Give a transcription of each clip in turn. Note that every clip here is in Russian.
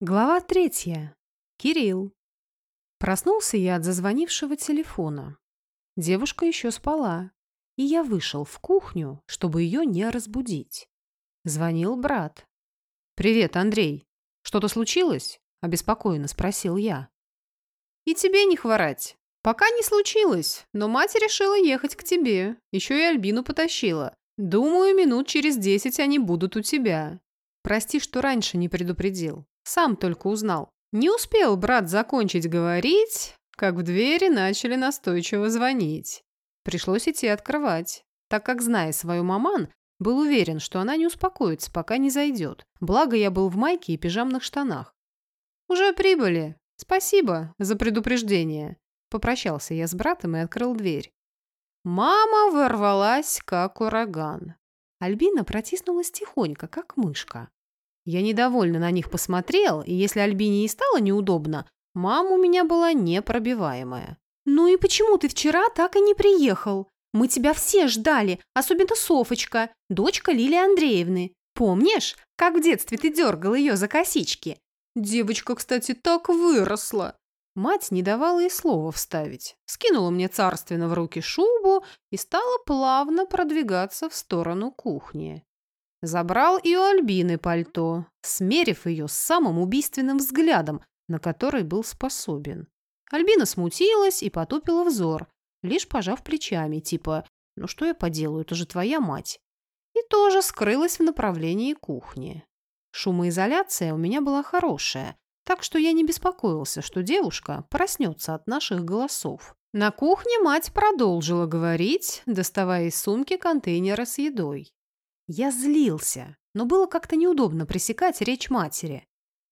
Глава третья. Кирилл. Проснулся я от зазвонившего телефона. Девушка еще спала, и я вышел в кухню, чтобы ее не разбудить. Звонил брат. «Привет, Андрей. Что-то случилось?» – обеспокоенно спросил я. «И тебе не хворать. Пока не случилось, но мать решила ехать к тебе. Еще и Альбину потащила. Думаю, минут через десять они будут у тебя. Прости, что раньше не предупредил. Сам только узнал. Не успел брат закончить говорить, как в двери начали настойчиво звонить. Пришлось идти открывать, так как, зная свою маман, был уверен, что она не успокоится, пока не зайдет. Благо, я был в майке и пижамных штанах. «Уже прибыли. Спасибо за предупреждение». Попрощался я с братом и открыл дверь. Мама ворвалась, как ураган. Альбина протиснулась тихонько, как мышка. Я недовольно на них посмотрел, и если Альбине и стало неудобно, мама у меня была непробиваемая. «Ну и почему ты вчера так и не приехал? Мы тебя все ждали, особенно Софочка, дочка Лилии Андреевны. Помнишь, как в детстве ты дергал ее за косички? Девочка, кстати, так выросла!» Мать не давала и слова вставить. Скинула мне царственно в руки шубу и стала плавно продвигаться в сторону кухни. Забрал и у Альбины пальто, смерив ее самым убийственным взглядом, на который был способен. Альбина смутилась и потупила взор, лишь пожав плечами, типа «Ну что я поделаю, это же твоя мать». И тоже скрылась в направлении кухни. Шумоизоляция у меня была хорошая, так что я не беспокоился, что девушка проснется от наших голосов. На кухне мать продолжила говорить, доставая из сумки контейнера с едой. Я злился, но было как-то неудобно пресекать речь матери.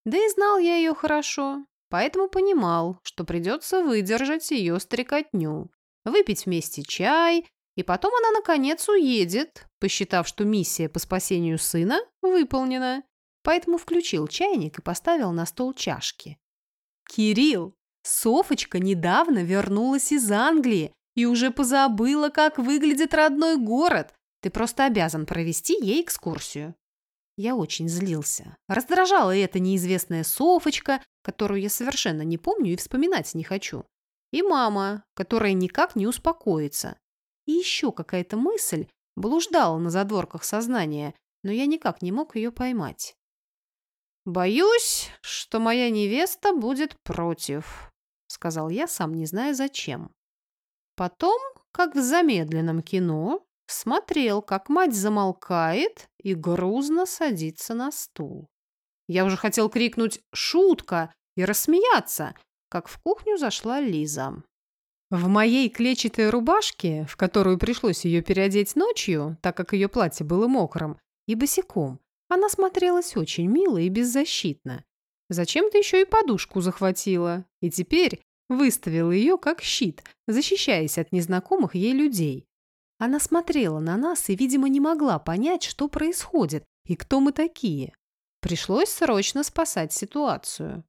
Да и знал я ее хорошо, поэтому понимал, что придется выдержать ее стрекотню, выпить вместе чай, и потом она, наконец, уедет, посчитав, что миссия по спасению сына выполнена. Поэтому включил чайник и поставил на стол чашки. «Кирилл, Софочка недавно вернулась из Англии и уже позабыла, как выглядит родной город, ты просто обязан провести ей экскурсию». Я очень злился. Раздражала эта неизвестная Софочка, которую я совершенно не помню и вспоминать не хочу. И мама, которая никак не успокоится. И еще какая-то мысль блуждала на задворках сознания, но я никак не мог ее поймать. «Боюсь, что моя невеста будет против», — сказал я, сам не зная зачем. Потом, как в замедленном кино, смотрел, как мать замолкает и грузно садится на стул. Я уже хотел крикнуть «Шутка!» и рассмеяться, как в кухню зашла Лиза. В моей клетчатой рубашке, в которую пришлось ее переодеть ночью, так как ее платье было мокрым, и босиком, она смотрелась очень мило и беззащитно. Зачем-то еще и подушку захватила, и теперь выставила ее как щит, защищаясь от незнакомых ей людей. Она смотрела на нас и, видимо, не могла понять, что происходит и кто мы такие. Пришлось срочно спасать ситуацию.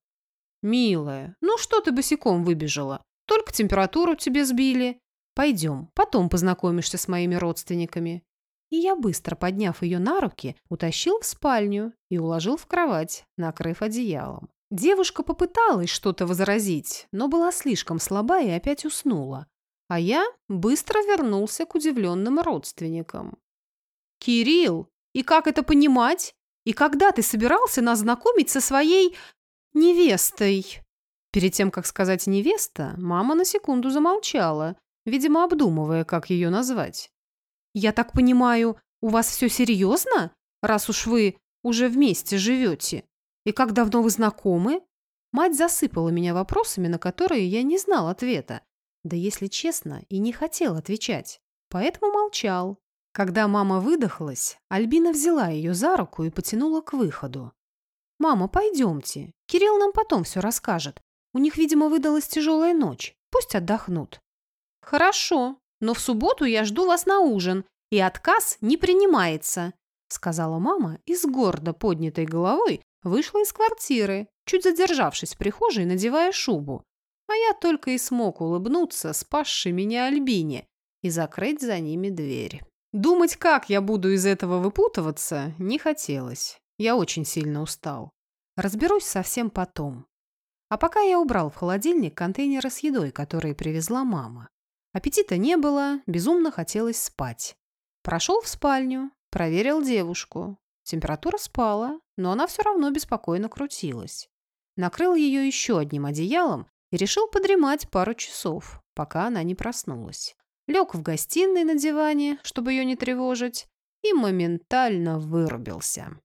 «Милая, ну что ты босиком выбежала? Только температуру тебе сбили. Пойдем, потом познакомишься с моими родственниками». И я, быстро подняв ее на руки, утащил в спальню и уложил в кровать, накрыв одеялом. Девушка попыталась что-то возразить, но была слишком слаба и опять уснула. А я быстро вернулся к удивленным родственникам. «Кирилл, и как это понимать? И когда ты собирался нас знакомить со своей невестой?» Перед тем, как сказать «невеста», мама на секунду замолчала, видимо, обдумывая, как ее назвать. «Я так понимаю, у вас все серьезно, раз уж вы уже вместе живете? И как давно вы знакомы?» Мать засыпала меня вопросами, на которые я не знал ответа, да, если честно, и не хотел отвечать, поэтому молчал. Когда мама выдохлась, Альбина взяла ее за руку и потянула к выходу. «Мама, пойдемте. Кирилл нам потом все расскажет. У них, видимо, выдалась тяжелая ночь. Пусть отдохнут». «Хорошо, но в субботу я жду вас на ужин, и отказ не принимается», сказала мама и с гордо поднятой головой вышла из квартиры, чуть задержавшись в прихожей, надевая шубу. А я только и смог улыбнуться спасшей меня Альбине и закрыть за ними дверь. Думать, как я буду из этого выпутываться, не хотелось. Я очень сильно устал. Разберусь совсем потом. А пока я убрал в холодильник контейнеры с едой, которые привезла мама. Аппетита не было, безумно хотелось спать. Прошел в спальню, проверил девушку. Температура спала, но она все равно беспокойно крутилась. Накрыл ее еще одним одеялом и решил подремать пару часов, пока она не проснулась. Лег в гостиной на диване, чтобы ее не тревожить, и моментально вырубился.